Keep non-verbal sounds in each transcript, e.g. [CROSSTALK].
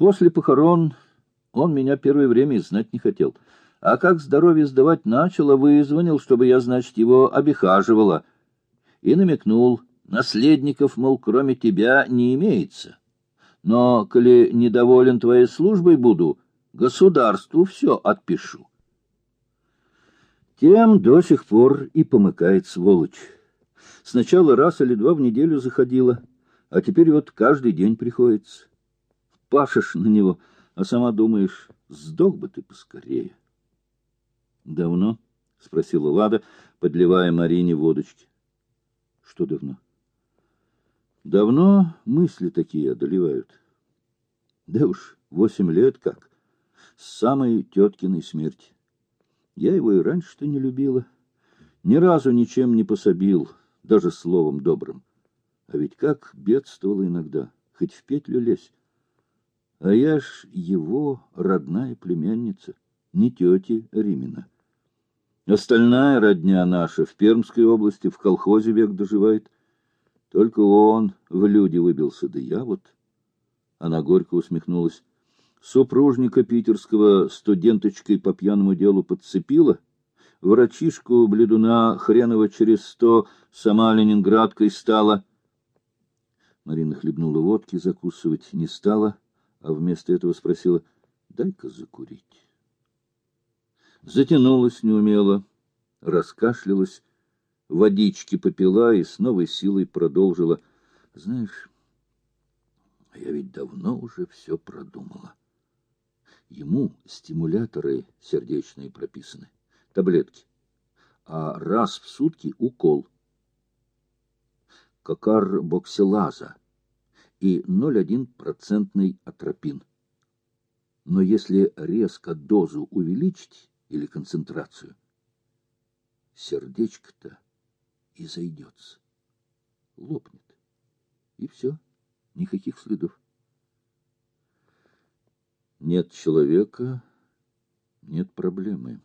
После похорон он меня первое время и знать не хотел. А как здоровье сдавать начало, вызвонил, чтобы я, значит, его обихаживала. И намекнул, наследников, мол, кроме тебя не имеется. Но, коли недоволен твоей службой буду, государству все отпишу. Тем до сих пор и помыкает сволочь. Сначала раз или два в неделю заходила, а теперь вот каждый день приходится. Пашешь на него, а сама думаешь, сдох бы ты поскорее. — Давно? — спросила Лада, подливая Марине водочки. — Что давно? — Давно мысли такие одолевают. Да уж, восемь лет как, с самой теткиной смерти. Я его и раньше-то не любила. Ни разу ничем не пособил, даже словом добрым. А ведь как бедствовала иногда, хоть в петлю лезь. А я ж его родная племянница, не тети Римина. Остальная родня наша в Пермской области, в колхозе век доживает. Только он в люди выбился, да я вот. Она горько усмехнулась. Супружника питерского студенточкой по пьяному делу подцепила, врачишку бледуна хренова через сто сама ленинградкой стала. Марина хлебнула водки, закусывать не стала, а вместо этого спросила, дай-ка закурить. Затянулась неумело, раскашлялась, водички попила и с новой силой продолжила. Знаешь, я ведь давно уже все продумала. Ему стимуляторы сердечные прописаны, таблетки, а раз в сутки укол. Кокарбоксилаза и 0,1% атропин. Но если резко дозу увеличить или концентрацию, сердечко-то и зайдется, лопнет, и все, никаких следов. Нет человека, нет проблемы,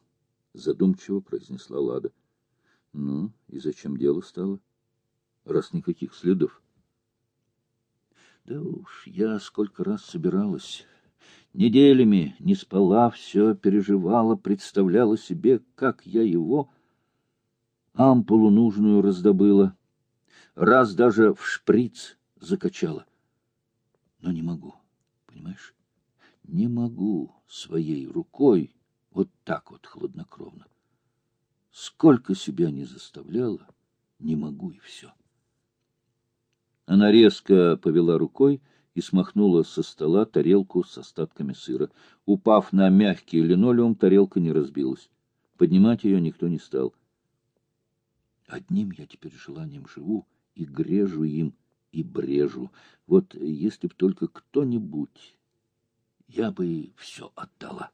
задумчиво произнесла Лада. Ну, и зачем дело стало? Раз никаких следов. Да уж, я сколько раз собиралась. Неделями не спала, все переживала, представляла себе, как я его ампулу нужную раздобыла. Раз даже в шприц закачала. Но не могу, понимаешь? Не могу своей рукой вот так вот хладнокровно. Сколько себя не заставляла, не могу и все. Она резко повела рукой и смахнула со стола тарелку с остатками сыра. Упав на мягкий линолеум, тарелка не разбилась. Поднимать ее никто не стал. Одним я теперь желанием живу и грежу им, и брежу. Вот если б только кто-нибудь я бы все отдала.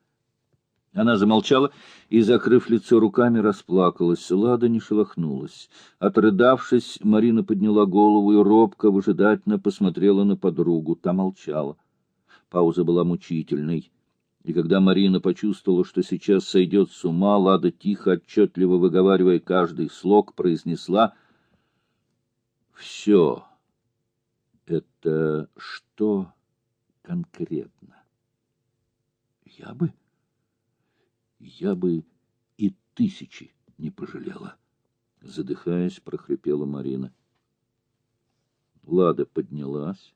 Она замолчала и, закрыв лицо руками, расплакалась. Лада не шелохнулась. Отрыдавшись, Марина подняла голову и робко, выжидательно посмотрела на подругу. Та молчала. Пауза была мучительной. И когда Марина почувствовала, что сейчас сойдет с ума, Лада, тихо, отчетливо выговаривая каждый слог, произнесла «Все это что конкретно?» Я бы... Я бы и тысячи не пожалела. Задыхаясь, прохрипела Марина. Лада поднялась,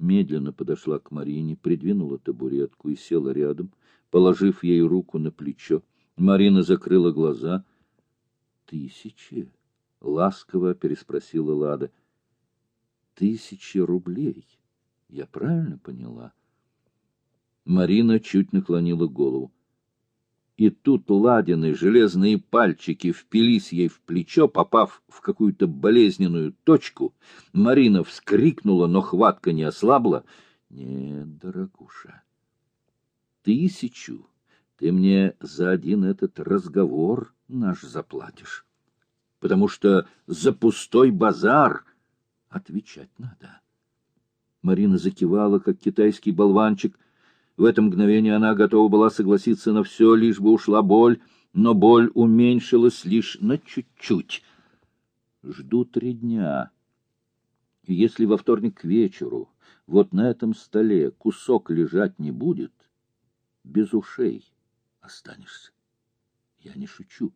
медленно подошла к Марине, придвинула табуретку и села рядом, положив ей руку на плечо. Марина закрыла глаза. «Тысячи?» — ласково переспросила Лада. «Тысячи рублей. Я правильно поняла?» Марина чуть наклонила голову. И тут Ладины железные пальчики впились ей в плечо, попав в какую-то болезненную точку. Марина вскрикнула, но хватка не ослабла. — Нет, дорогуша, тысячу ты мне за один этот разговор наш заплатишь, потому что за пустой базар отвечать надо. Марина закивала, как китайский болванчик — в это мгновение она готова была согласиться на все, лишь бы ушла боль, но боль уменьшилась лишь на чуть-чуть. Жду три дня. Если во вторник к вечеру вот на этом столе кусок лежать не будет, без ушей останешься. Я не шучу.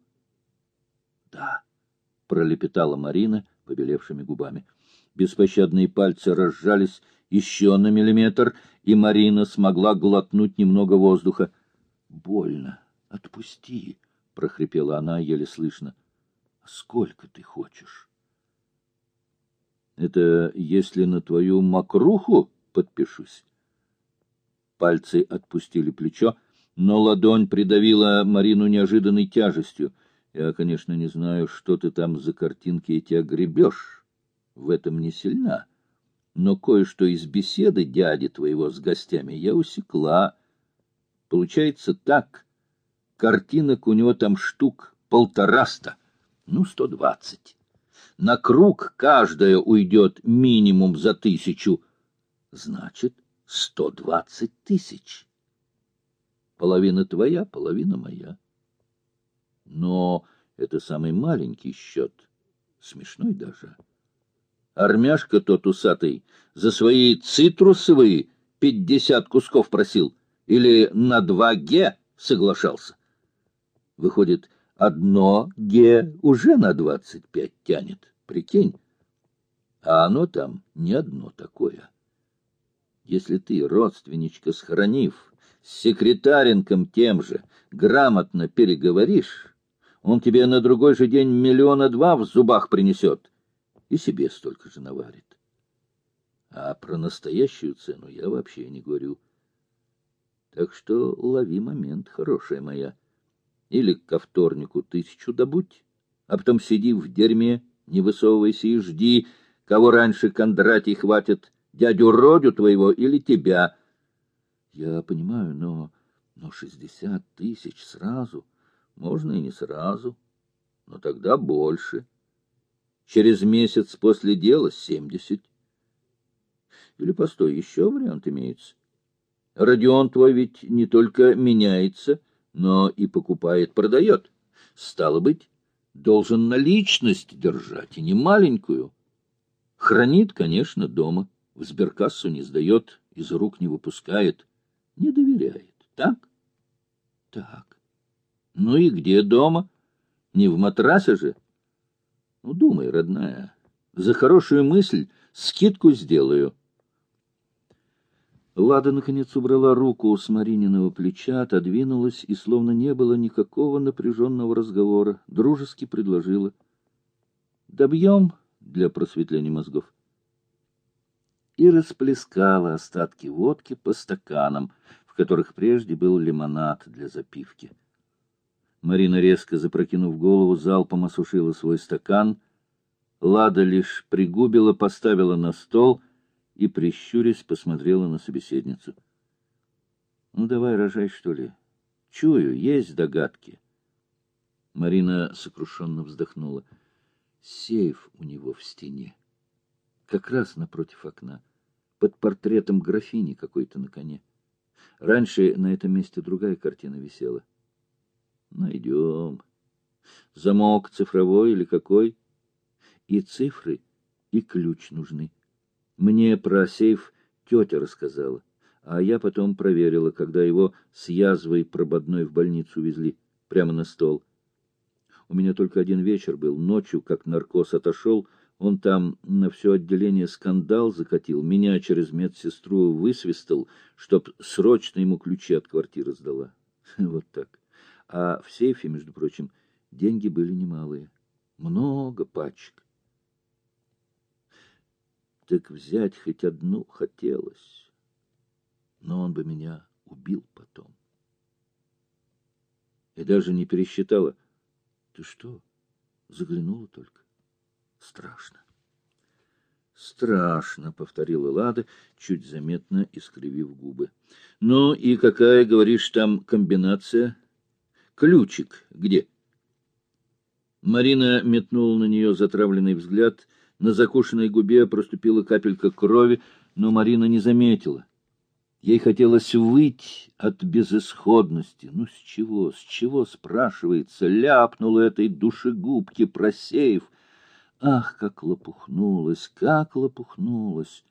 — Да, — пролепетала Марина побелевшими губами. Беспощадные пальцы разжались еще на миллиметр, и Марина смогла глотнуть немного воздуха. — Больно. Отпусти, — прохрипела она еле слышно. — Сколько ты хочешь? — Это если на твою мокруху подпишусь. Пальцы отпустили плечо, но ладонь придавила Марину неожиданной тяжестью. Я, конечно, не знаю, что ты там за картинки эти огребешь. В этом не сильна. Но кое-что из беседы дяди твоего с гостями я усекла. Получается так. Картинок у него там штук полтораста, ну, сто двадцать. На круг каждая уйдет минимум за тысячу. Значит, сто двадцать тысяч. Половина твоя, половина моя. Но это самый маленький счет, смешной даже. Армяшка тот усатый за свои цитрусовые пятьдесят кусков просил или на два ге соглашался. Выходит, одно ге уже на двадцать пять тянет, прикинь. А оно там не одно такое. Если ты, родственничка, схоронив, с секретаренком тем же, грамотно переговоришь, он тебе на другой же день миллиона два в зубах принесет и себе столько же наварит. А про настоящую цену я вообще не говорю. Так что лови момент, хорошая моя. Или ко вторнику тысячу добудь, а потом сиди в дерьме, не высовывайся и жди, кого раньше Кондратий хватит, дядю Родю твоего или тебя — я понимаю, но... но шестьдесят тысяч сразу. Можно и не сразу, но тогда больше. Через месяц после дела семьдесят. Или, постой, еще вариант имеется. Родион твой ведь не только меняется, но и покупает, продает. Стало быть, должен наличность держать, и не маленькую. Хранит, конечно, дома, в сберкассу не сдает, из рук не выпускает не доверяет. Так? Так. Ну и где дома? Не в матрасе же? Ну, думай, родная. За хорошую мысль скидку сделаю. Лада, наконец, убрала руку с Марининого плеча, отодвинулась, и, словно не было никакого напряженного разговора, дружески предложила. «Добьем для просветления мозгов» и расплескала остатки водки по стаканам, в которых прежде был лимонад для запивки. Марина, резко запрокинув голову, залпом осушила свой стакан. Лада лишь пригубила, поставила на стол и, прищурясь, посмотрела на собеседницу. — Ну, давай, рожай, что ли. Чую, есть догадки. Марина сокрушенно вздохнула. Сейф у него в стене как раз напротив окна, под портретом графини какой-то на коне. Раньше на этом месте другая картина висела. Найдем. Замок цифровой или какой? И цифры, и ключ нужны. Мне про сейф тетя рассказала, а я потом проверила, когда его с язвой прободной в больницу везли, прямо на стол. У меня только один вечер был, ночью, как наркоз отошел, он там на все отделение скандал закатил, меня через медсестру высвистал, чтоб срочно ему ключи от квартиры сдала. [LAUGHS] Вот так. А в сейфе, между прочим, деньги были немалые. Много пачек. Так взять хоть одну хотелось. Но он бы меня убил потом. И даже не пересчитала. Ты что, заглянула только? Страшно. Страшно, — повторила Лада, чуть заметно искривив губы. Ну и какая, говоришь, там комбинация? Ключик где? Марина метнула на нее затравленный взгляд. На закушенной губе проступила капелька крови, но Марина не заметила. Ей хотелось выйти от безысходности. Ну, с чего, с чего, спрашивается, ляпнула этой душегубке, просеяв, Ах, как лопухнулась, как лопухнулась!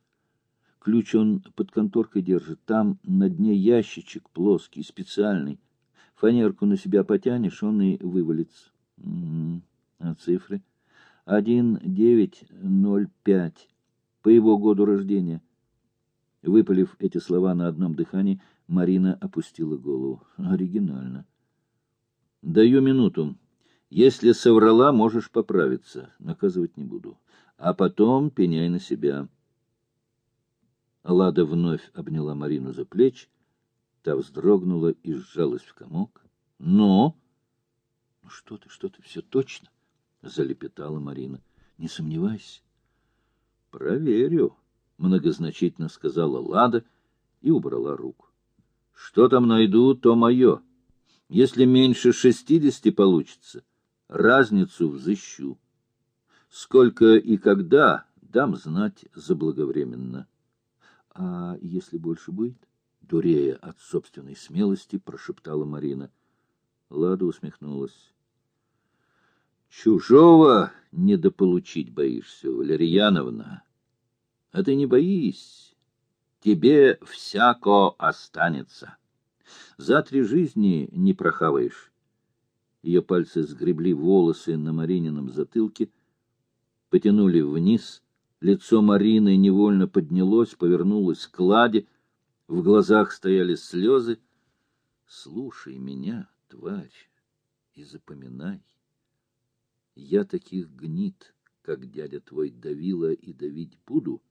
Ключ он под конторкой держит. Там на дне ящичек плоский, специальный. Фанерку на себя потянешь, он и вывалится. Угу. А цифры? Один девять ноль пять. По его году рождения. Выпалив эти слова на одном дыхании, Марина опустила голову. Оригинально. Даю минуту. Если соврала, можешь поправиться. Наказывать не буду. А потом пеняй на себя. Лада вновь обняла Марину за плечи, та вздрогнула и сжалась в комок. — Но... — Ну что ты, что ты, все точно, — залепетала Марина. — Не сомневайся. — Проверю, — многозначительно сказала Лада и убрала руку. — Что там найду, то мое. Если меньше шестидесяти получится, разницу взыщу. Сколько и когда, дам знать заблаговременно. А если больше будет? Дурея от собственной смелости, прошептала Марина. Лада усмехнулась. Чужого недополучить боишься, Валерьяновна. А ты не боись. Тебе всяко останется. За три жизни не прохаваешь. Ее пальцы сгребли волосы на Маринином затылке, потянули вниз — Лицо Марины невольно поднялось, повернулось к Ладе. В глазах стояли слезы. «Слушай меня, тварь, и запоминай. Я таких гнит, как дядя твой давила и давить буду,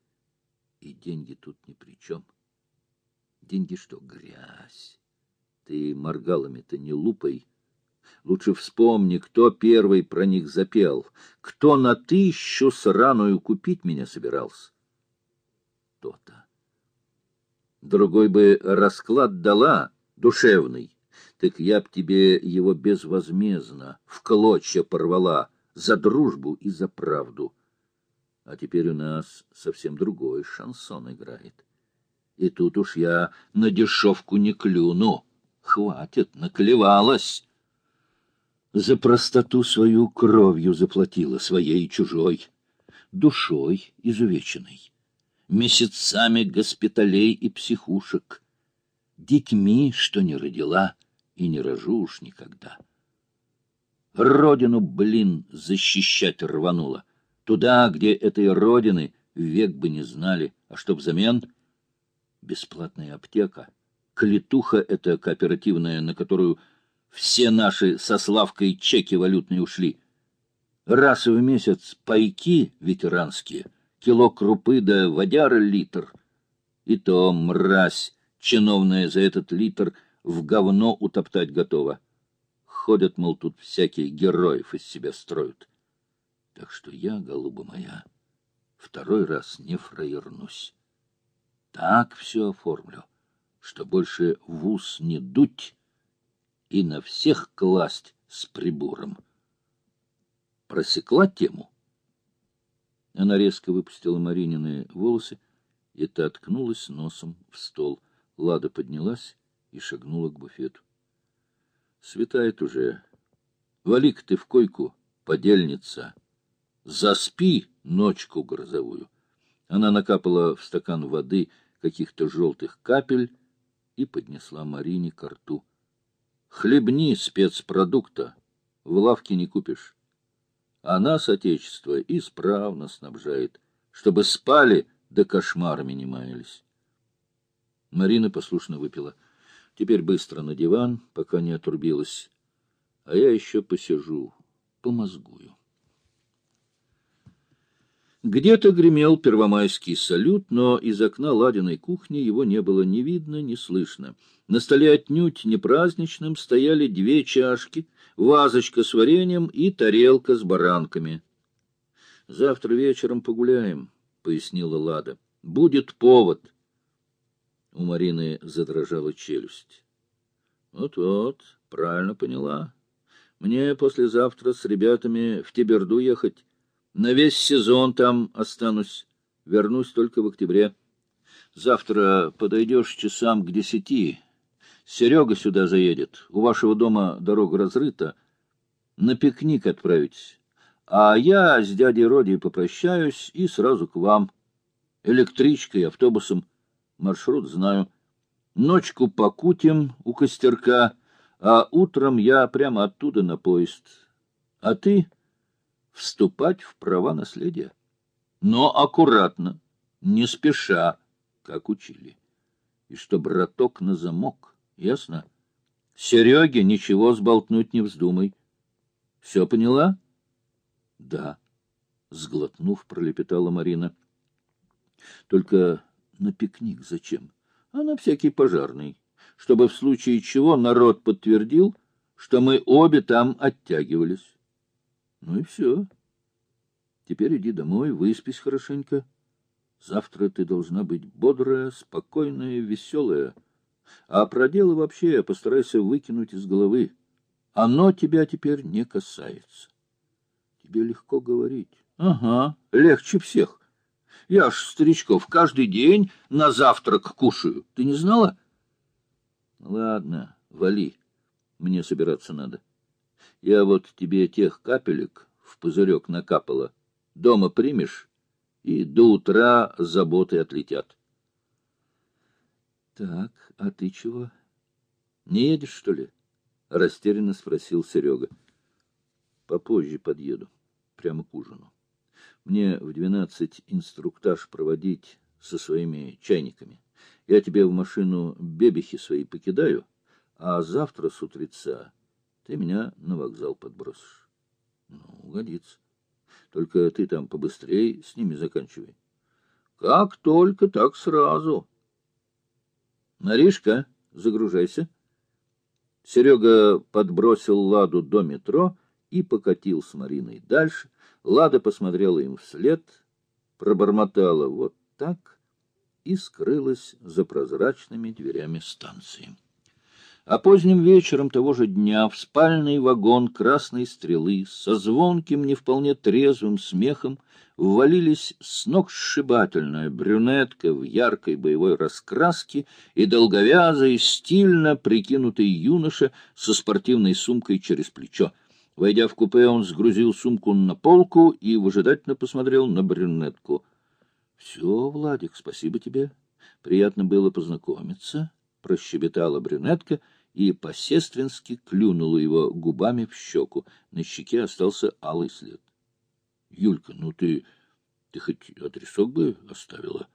и деньги тут ни при чем. Деньги что, грязь? Ты моргалами-то не лупай». Лучше вспомни, кто первый про них запел, кто на тысячу сраную купить меня собирался. То-то. Другой бы расклад дала, душевный, так я б тебе его безвозмездно в клочья порвала за дружбу и за правду. А теперь у нас совсем другой шансон играет. И тут уж я на дешевку не клюну. Хватит, наклевалась за простоту свою кровью заплатила, своей и чужой, душой изувеченной, месяцами госпиталей и психушек, детьми, что не родила и не рожу уж никогда. Родину, блин, защищать рванула, туда, где этой родины век бы не знали, а что взамен? Бесплатная аптека, клетуха эта кооперативная, на которую все наши со Славкой чеки валютные ушли. Раз в месяц пайки ветеранские, кило крупы да водяра литр. И то мразь чиновная за этот литр в говно утоптать готова. Ходят, мол, тут всякие героев из себя строят. Так что я, голуба моя, второй раз не фраернусь. Так все оформлю, что больше в ус не дуть, и на всех класть с прибором. Просекла тему. Она резко выпустила Маринины волосы, и та откнулась носом в стол. Лада поднялась и шагнула к буфету. Светает уже. Вали-ка ты в койку, подельница. Заспи ночку грозовую. Она накапала в стакан воды каких-то желтых капель и поднесла Марине ко рту. Хлебни спецпродукта, в лавке не купишь. А нас Отечество исправно снабжает, чтобы спали да кошмарами не маялись. Марина послушно выпила. Теперь быстро на диван, пока не отрубилась. А я еще посижу, помозгую. Где-то гремел первомайский салют, но из окна ладиной кухни его не было ни видно, ни слышно. На столе отнюдь не праздничным стояли две чашки, вазочка с вареньем и тарелка с баранками. — Завтра вечером погуляем, — пояснила Лада. — Будет повод. У Марины задрожала челюсть. Вот — Вот-вот, правильно поняла. Мне послезавтра с ребятами в Тиберду ехать. На весь сезон там останусь. Вернусь только в октябре. Завтра подойдешь часам к десяти. Серега сюда заедет. У вашего дома дорога разрыта. На пикник отправитесь. А я с дядей Роди попрощаюсь и сразу к вам. электричкой, автобусом. Маршрут знаю. Ночку покутим у костерка, а утром я прямо оттуда на поезд. А ты вступать в права наследия. Но аккуратно, не спеша, как учили. И что браток на замок, ясно? Сереге ничего сболтнуть не вздумай. Все поняла? Да, сглотнув, пролепетала Марина. Только на пикник зачем? А на всякий пожарный, чтобы в случае чего народ подтвердил, что мы обе там оттягивались. Ну и все. Теперь иди домой, выспись хорошенько. Завтра ты должна быть бодрая, спокойная, веселая. А про дело вообще постарайся выкинуть из головы. Оно тебя теперь не касается. Тебе легко говорить. Ага, легче всех. Я ж, старичков, каждый день на завтрак кушаю. Ты не знала? Ладно, вали. Мне собираться надо. Я вот тебе тех капелек в пузырек накапала. Дома примешь, и до утра заботы отлетят. — Так, а ты чего? Не едешь, что ли? — растерянно спросил Серега. — Попозже подъеду, прямо к ужину. Мне в двенадцать инструктаж проводить со своими чайниками. Я тебе в машину бебехи свои покидаю, а завтра с утреца ты меня на вокзал подбросишь. Ну, годится. Только ты там побыстрее с ними заканчивай. Как только, так сразу. Маришка, загружайся. Серега подбросил Ладу до метро и покатил с Мариной дальше. Лада посмотрела им вслед, пробормотала вот так и скрылась за прозрачными дверями станции. А поздним вечером того же дня в спальный вагон красной стрелы со звонким, не вполне трезвым смехом ввалились с ног сшибательная брюнетка в яркой боевой раскраске и долговязый, стильно прикинутый юноша со спортивной сумкой через плечо. Войдя в купе, он сгрузил сумку на полку и выжидательно посмотрел на брюнетку. — Все, Владик, спасибо тебе. Приятно было познакомиться прощебетала брюнетка и посестрински клюнула его губами в щеку. На щеке остался алый след. — Юлька, ну ты... ты хоть адресок бы оставила?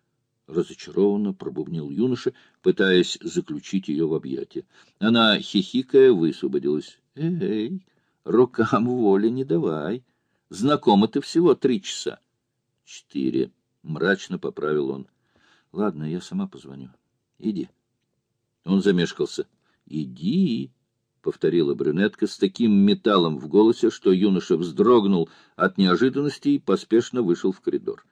Разочарованно пробубнил юноша, пытаясь заключить ее в объятия. Она, хихикая, высвободилась. — Эй, рукам воли не давай. Знакомы ты всего три часа. — Четыре. — мрачно поправил он. — Ладно, я сама позвоню. Иди. Он замешкался. «Иди!» — повторила брюнетка с таким металлом в голосе, что юноша вздрогнул от неожиданности и поспешно вышел в коридор.